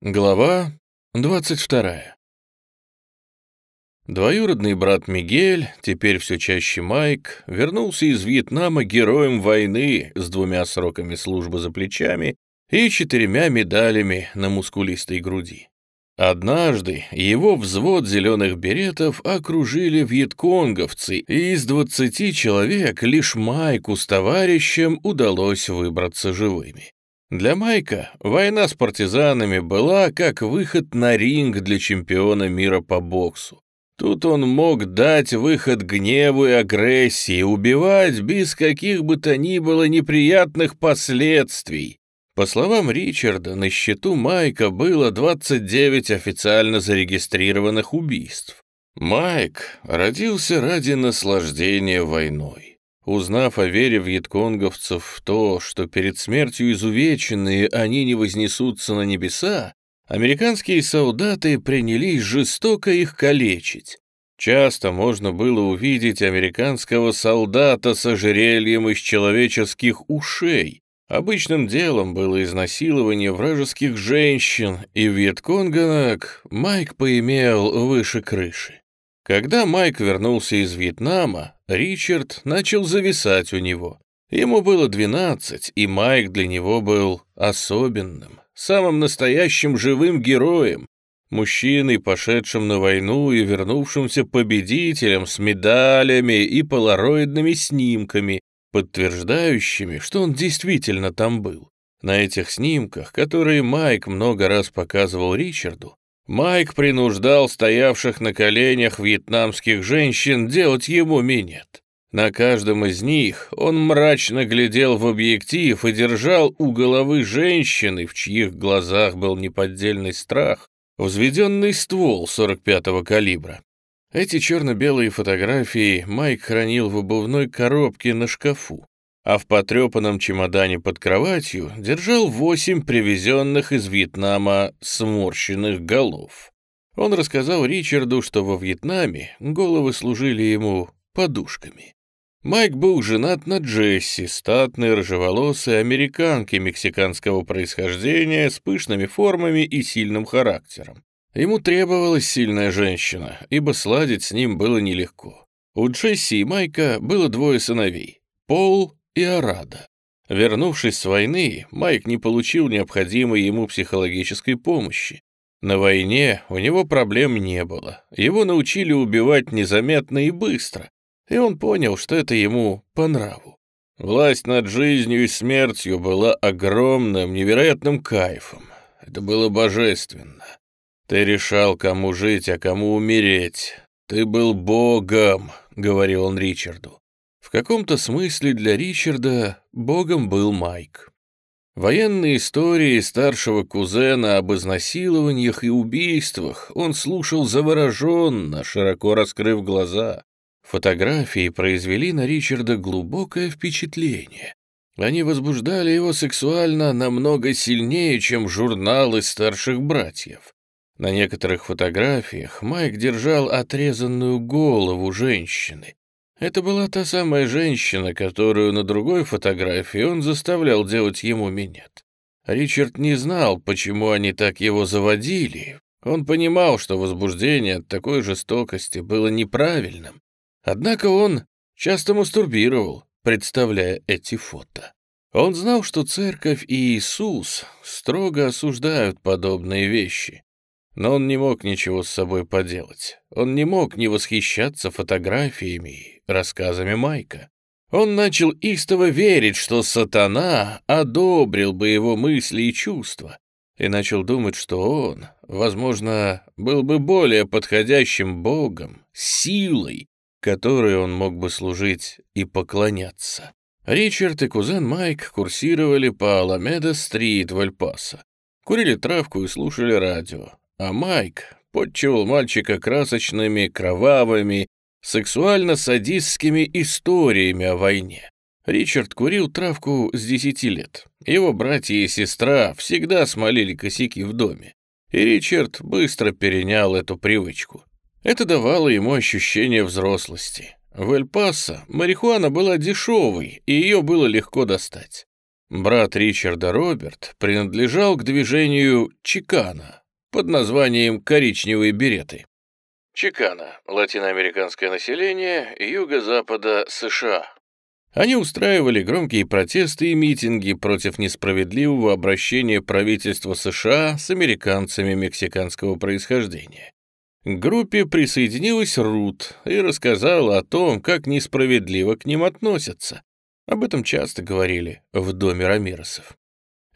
Глава 22. Двоюродный брат Мигель, теперь все чаще Майк, вернулся из Вьетнама героем войны с двумя сроками службы за плечами и четырьмя медалями на мускулистой груди. Однажды его взвод зеленых беретов окружили вьетконговцы, и из двадцати человек лишь Майку с товарищем удалось выбраться живыми. Для Майка война с партизанами была как выход на ринг для чемпиона мира по боксу. Тут он мог дать выход гневу и агрессии, убивать без каких бы то ни было неприятных последствий. По словам Ричарда, на счету Майка было 29 официально зарегистрированных убийств. Майк родился ради наслаждения войной. Узнав о вере вьетконговцев в то, что перед смертью изувеченные они не вознесутся на небеса, американские солдаты принялись жестоко их калечить. Часто можно было увидеть американского солдата с ожерельем из человеческих ушей. Обычным делом было изнасилование вражеских женщин, и вьетконганок Майк поимел выше крыши. Когда Майк вернулся из Вьетнама, Ричард начал зависать у него. Ему было 12, и Майк для него был особенным, самым настоящим живым героем, мужчиной, пошедшим на войну и вернувшимся победителем с медалями и полароидными снимками, подтверждающими, что он действительно там был. На этих снимках, которые Майк много раз показывал Ричарду, Майк принуждал стоявших на коленях вьетнамских женщин делать ему минет. На каждом из них он мрачно глядел в объектив и держал у головы женщины, в чьих глазах был неподдельный страх, взведенный ствол 45-го калибра. Эти черно-белые фотографии Майк хранил в обувной коробке на шкафу а в потрепанном чемодане под кроватью держал восемь привезенных из Вьетнама сморщенных голов. Он рассказал Ричарду, что во Вьетнаме головы служили ему подушками. Майк был женат на Джесси, статной рыжеволосой американке мексиканского происхождения с пышными формами и сильным характером. Ему требовалась сильная женщина, ибо сладить с ним было нелегко. У Джесси и Майка было двое сыновей — Пол и Арада. Вернувшись с войны, Майк не получил необходимой ему психологической помощи. На войне у него проблем не было. Его научили убивать незаметно и быстро, и он понял, что это ему по нраву. Власть над жизнью и смертью была огромным, невероятным кайфом. Это было божественно. Ты решал, кому жить, а кому умереть. Ты был богом, — говорил он Ричарду. В каком-то смысле для Ричарда богом был Майк. Военные истории старшего кузена об изнасилованиях и убийствах он слушал завороженно, широко раскрыв глаза. Фотографии произвели на Ричарда глубокое впечатление. Они возбуждали его сексуально намного сильнее, чем журналы старших братьев. На некоторых фотографиях Майк держал отрезанную голову женщины, это была та самая женщина, которую на другой фотографии он заставлял делать ему минет. Ричард не знал, почему они так его заводили. Он понимал, что возбуждение от такой жестокости было неправильным. Однако он часто мастурбировал, представляя эти фото. Он знал, что церковь и Иисус строго осуждают подобные вещи. Но он не мог ничего с собой поделать. Он не мог не восхищаться фотографиями рассказами Майка. Он начал истово верить, что сатана одобрил бы его мысли и чувства, и начал думать, что он, возможно, был бы более подходящим богом, силой, которой он мог бы служить и поклоняться. Ричард и кузен Майк курсировали по Аламеда-стрит в Эль-Пасо, курили травку и слушали радио, а Майк подчевал мальчика красочными, кровавыми сексуально-садистскими историями о войне. Ричард курил травку с десяти лет. Его братья и сестра всегда смолили косяки в доме. И Ричард быстро перенял эту привычку. Это давало ему ощущение взрослости. В Эль-Пасо марихуана была дешевой, и ее было легко достать. Брат Ричарда Роберт принадлежал к движению Чикана под названием «Коричневые береты». Чикана – латиноамериканское население юго-запада США. Они устраивали громкие протесты и митинги против несправедливого обращения правительства США с американцами мексиканского происхождения. К группе присоединилась Рут и рассказала о том, как несправедливо к ним относятся, об этом часто говорили в доме Рамиросов.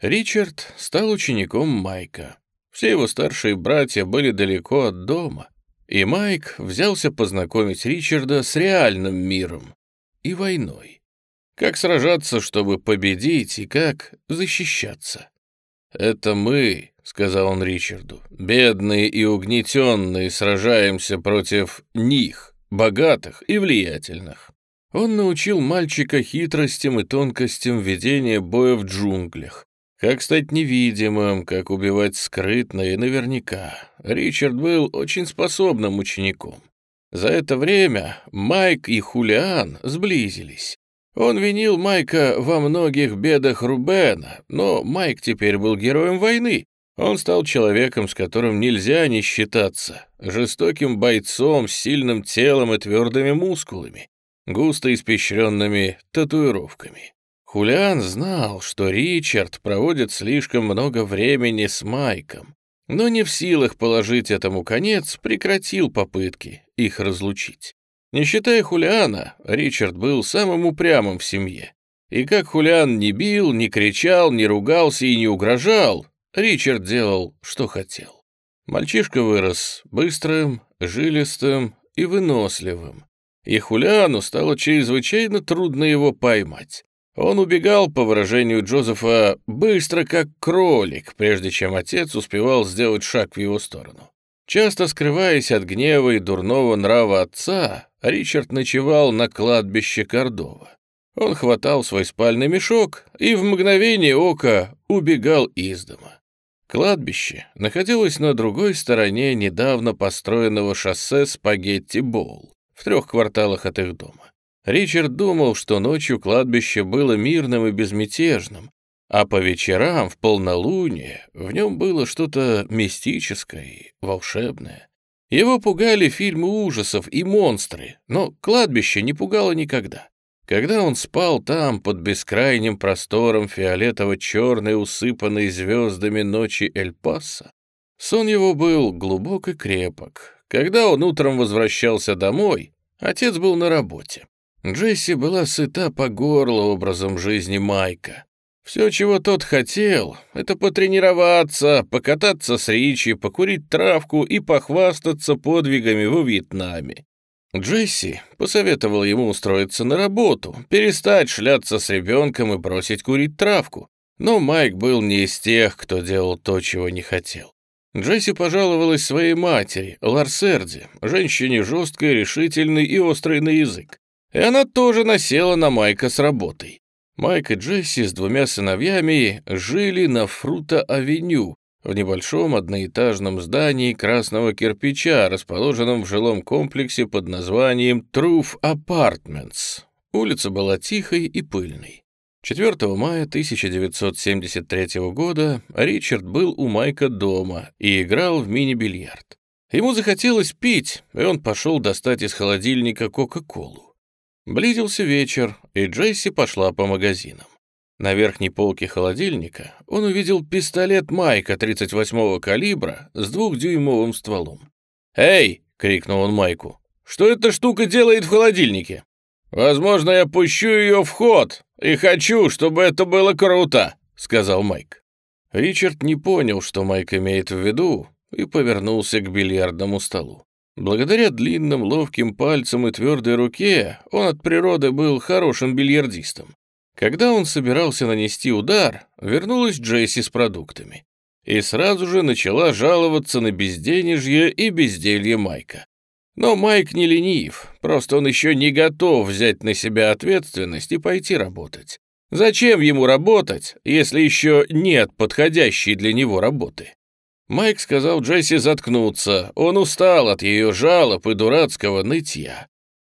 Ричард стал учеником Майка. Все его старшие братья были далеко от дома, и Майк взялся познакомить Ричарда с реальным миром и войной. Как сражаться, чтобы победить, и как защищаться. «Это мы», — сказал он Ричарду, — «бедные и угнетенные сражаемся против них, богатых и влиятельных. Он научил мальчика хитростям и тонкостям ведения боя в джунглях. Как стать невидимым, как убивать скрытно и наверняка. Ричард был очень способным учеником. За это время Майк и Хулиан сблизились. Он винил Майка во многих бедах Рубена, но Майк теперь был героем войны. Он стал человеком, с которым нельзя не считаться, жестоким бойцом с сильным телом и твердыми мускулами густо испещренными татуировками. Хулиан знал, что Ричард проводит слишком много времени с Майком, но не в силах положить этому конец, прекратил попытки их разлучить. Не считая Хулиана, Ричард был самым упрямым в семье. И как Хулиан не бил, не кричал, не ругался и не угрожал, Ричард делал, что хотел. Мальчишка вырос быстрым, жилистым и выносливым и Хулиану стало чрезвычайно трудно его поймать. Он убегал, по выражению Джозефа, быстро как кролик, прежде чем отец успевал сделать шаг в его сторону. Часто скрываясь от гнева и дурного нрава отца, Ричард ночевал на кладбище Кордова. Он хватал свой спальный мешок и в мгновение ока убегал из дома. Кладбище находилось на другой стороне недавно построенного шоссе Спагетти-Боул в трех кварталах от их дома. Ричард думал, что ночью кладбище было мирным и безмятежным, а по вечерам, в полнолуние, в нем было что-то мистическое и волшебное. Его пугали фильмы ужасов и монстры, но кладбище не пугало никогда. Когда он спал там, под бескрайним простором фиолетово-черной, усыпанной звездами ночи Эль-Паса, сон его был глубок и крепок, когда он утром возвращался домой, отец был на работе. Джесси была сыта по горло образом жизни Майка. Все, чего тот хотел, это потренироваться, покататься с Ричи, покурить травку и похвастаться подвигами во Вьетнаме. Джесси посоветовал ему устроиться на работу, перестать шляться с ребенком и бросить курить травку. Но Майк был не из тех, кто делал то, чего не хотел. Джесси пожаловалась своей матери, Ларсерде, женщине жесткой, решительной и острой на язык. И она тоже насела на Майка с работой. Майк и Джесси с двумя сыновьями жили на Фрута-авеню, в небольшом одноэтажном здании красного кирпича, расположенном в жилом комплексе под названием Труф Апартментс. Улица была тихой и пыльной. 4 мая 1973 года Ричард был у Майка дома и играл в мини-бильярд. Ему захотелось пить, и он пошел достать из холодильника Кока-Колу. Близился вечер, и Джесси пошла по магазинам. На верхней полке холодильника он увидел пистолет Майка 38-го калибра с двухдюймовым стволом. «Эй!» — крикнул он Майку. «Что эта штука делает в холодильнике?» «Возможно, я пущу ее в ход и хочу, чтобы это было круто», — сказал Майк. Ричард не понял, что Майк имеет в виду, и повернулся к бильярдному столу. Благодаря длинным ловким пальцам и твердой руке он от природы был хорошим бильярдистом. Когда он собирался нанести удар, вернулась Джесси с продуктами и сразу же начала жаловаться на безденежье и безделье Майка. Но Майк не ленив, просто он еще не готов взять на себя ответственность и пойти работать. Зачем ему работать, если еще нет подходящей для него работы? Майк сказал Джесси заткнуться, он устал от ее жалоб и дурацкого нытья.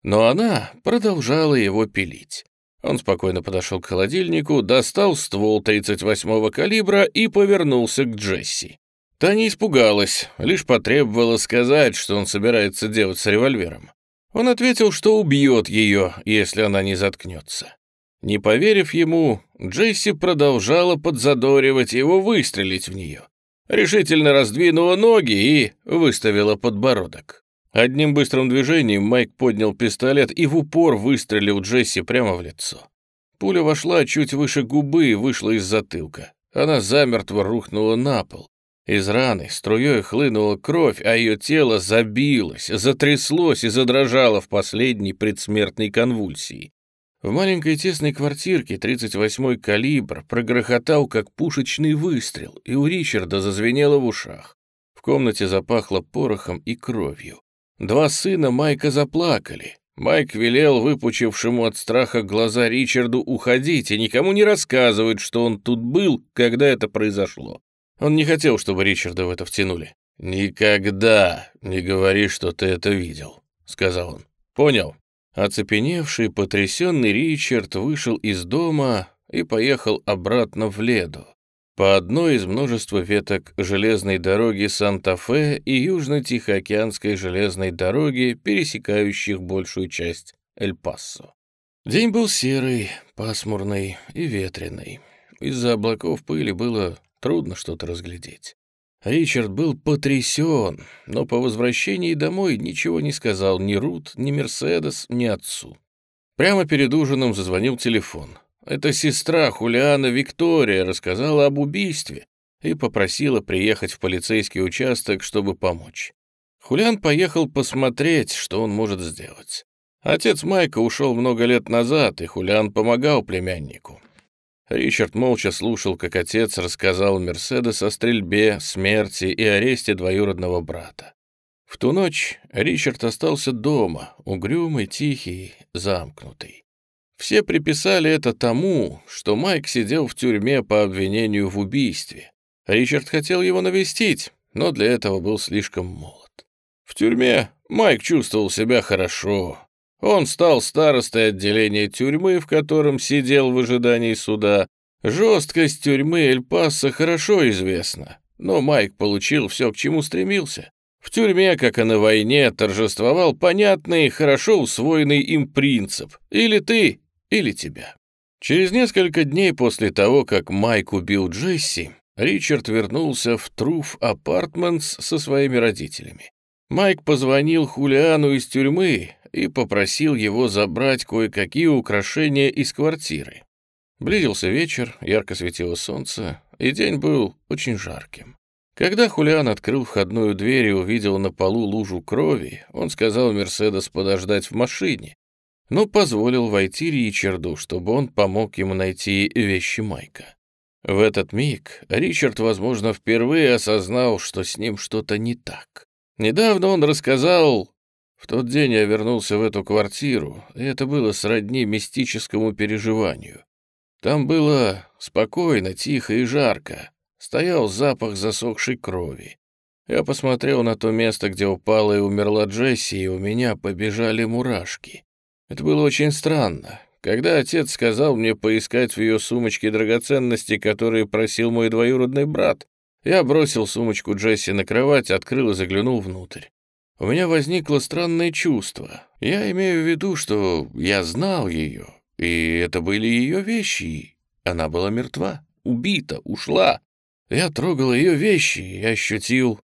Но она продолжала его пилить. Он спокойно подошел к холодильнику, достал ствол 38-го калибра и повернулся к Джесси. Та не испугалась, лишь потребовала сказать, что он собирается делать с револьвером. Он ответил, что убьет ее, если она не заткнется. Не поверив ему, Джесси продолжала подзадоривать его выстрелить в нее. Решительно раздвинула ноги и выставила подбородок. Одним быстрым движением Майк поднял пистолет и в упор выстрелил Джесси прямо в лицо. Пуля вошла чуть выше губы и вышла из затылка. Она замертво рухнула на пол. Из раны струей хлынула кровь, а ее тело забилось, затряслось и задрожало в последней предсмертной конвульсии. В маленькой тесной квартирке 38-й калибр прогрохотал, как пушечный выстрел, и у Ричарда зазвенело в ушах. В комнате запахло порохом и кровью. Два сына Майка заплакали. Майк велел выпучившему от страха глаза Ричарду уходить и никому не рассказывать, что он тут был, когда это произошло. Он не хотел, чтобы Ричарда в это втянули. «Никогда не говори, что ты это видел», — сказал он. «Понял». Оцепеневший, потрясенный Ричард вышел из дома и поехал обратно в Леду по одной из множества веток железной дороги Санта-Фе и Южно-Тихоокеанской железной дороги, пересекающих большую часть Эль-Пасо. День был серый, пасмурный и ветреный. Из-за облаков пыли было трудно что-то разглядеть. Ричард был потрясен, но по возвращении домой ничего не сказал ни Рут, ни Мерседес, ни отцу. Прямо перед ужином зазвонил телефон. Это сестра Хулиана Виктория рассказала об убийстве и попросила приехать в полицейский участок, чтобы помочь. Хулиан поехал посмотреть, что он может сделать. Отец Майка ушел много лет назад, и Хулиан помогал племяннику. Ричард молча слушал, как отец рассказал Мерседес о стрельбе, смерти и аресте двоюродного брата. В ту ночь Ричард остался дома, угрюмый, тихий, замкнутый. Все приписали это тому, что Майк сидел в тюрьме по обвинению в убийстве. Ричард хотел его навестить, но для этого был слишком молод. В тюрьме Майк чувствовал себя хорошо. Он стал старостой отделения тюрьмы, в котором сидел в ожидании суда. Жесткость тюрьмы Эль-Паса хорошо известна, но Майк получил все, к чему стремился. В тюрьме, как и на войне, торжествовал понятный, хорошо усвоенный им принцип. Или ты, или тебя. Через несколько дней после того, как Майк убил Джесси, Ричард вернулся в Труф Апартментс со своими родителями. Майк позвонил Хулиану из тюрьмы и попросил его забрать кое-какие украшения из квартиры. Близился вечер, ярко светило солнце, и день был очень жарким. Когда Хулиан открыл входную дверь и увидел на полу лужу крови, он сказал Мерседес подождать в машине, но позволил войти Ричарду, чтобы он помог ему найти вещи Майка. В этот миг Ричард, возможно, впервые осознал, что с ним что-то не так. Недавно он рассказал... В тот день я вернулся в эту квартиру, и это было сродни мистическому переживанию. Там было спокойно, тихо и жарко. Стоял запах засохшей крови. Я посмотрел на то место, где упала и умерла Джесси, и у меня побежали мурашки. Это было очень странно. Когда отец сказал мне поискать в ее сумочке драгоценности, которые просил мой двоюродный брат, я бросил сумочку Джесси на кровать, открыл и заглянул внутрь. У меня возникло странное чувство. Я имею в виду, что я знал ее, и это были ее вещи. Она была мертва, убита, ушла. Я трогал ее вещи и ощутил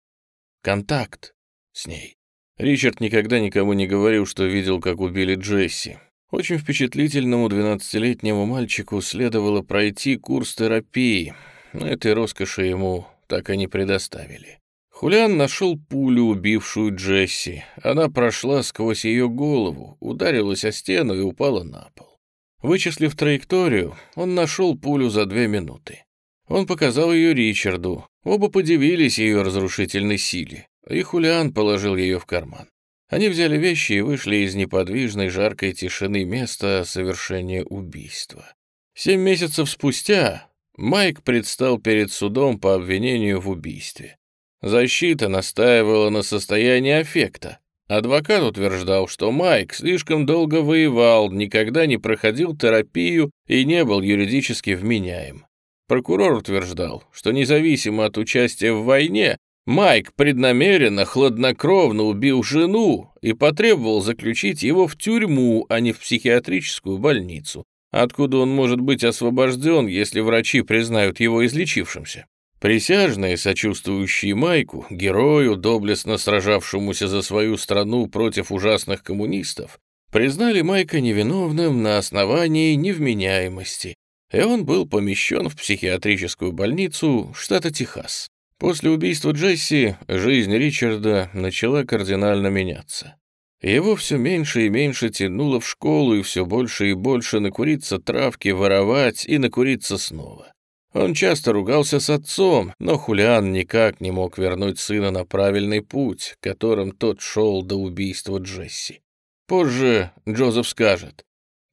контакт с ней. Ричард никогда никому не говорил, что видел, как убили Джесси. Очень впечатлительному 12-летнему мальчику следовало пройти курс терапии, но этой роскоши ему так и не предоставили. Хулиан нашел пулю, убившую Джесси. Она прошла сквозь ее голову, ударилась о стену и упала на пол. Вычислив траекторию, он нашел пулю за две минуты. Он показал ее Ричарду. Оба подивились ее разрушительной силе и Хулиан положил ее в карман. Они взяли вещи и вышли из неподвижной жаркой тишины места совершения убийства. Семь месяцев спустя Майк предстал перед судом по обвинению в убийстве. Защита настаивала на состоянии аффекта. Адвокат утверждал, что Майк слишком долго воевал, никогда не проходил терапию и не был юридически вменяем. Прокурор утверждал, что независимо от участия в войне, Майк преднамеренно, хладнокровно убил жену и потребовал заключить его в тюрьму, а не в психиатрическую больницу, откуда он может быть освобожден, если врачи признают его излечившимся. Присяжные, сочувствующие Майку, герою, доблестно сражавшемуся за свою страну против ужасных коммунистов, признали Майка невиновным на основании невменяемости, и он был помещен в психиатрическую больницу штата Техас. После убийства Джесси жизнь Ричарда начала кардинально меняться. Его все меньше и меньше тянуло в школу и все больше и больше накуриться травки, воровать и накуриться снова. Он часто ругался с отцом, но Хулиан никак не мог вернуть сына на правильный путь, которым тот шел до убийства Джесси. Позже Джозеф скажет,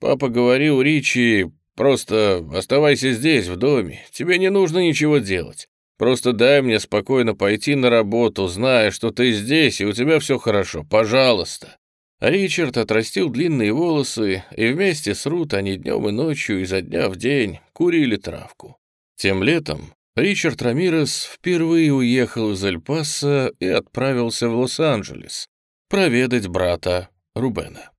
«Папа говорил Ричи, просто оставайся здесь, в доме, тебе не нужно ничего делать. Просто дай мне спокойно пойти на работу, зная, что ты здесь и у тебя все хорошо, пожалуйста». Ричард отрастил длинные волосы, и вместе с Рут они днем и ночью, изо дня в день, курили травку. Тем летом Ричард Рамирес впервые уехал из Эль-Паса и отправился в Лос-Анджелес проведать брата Рубена.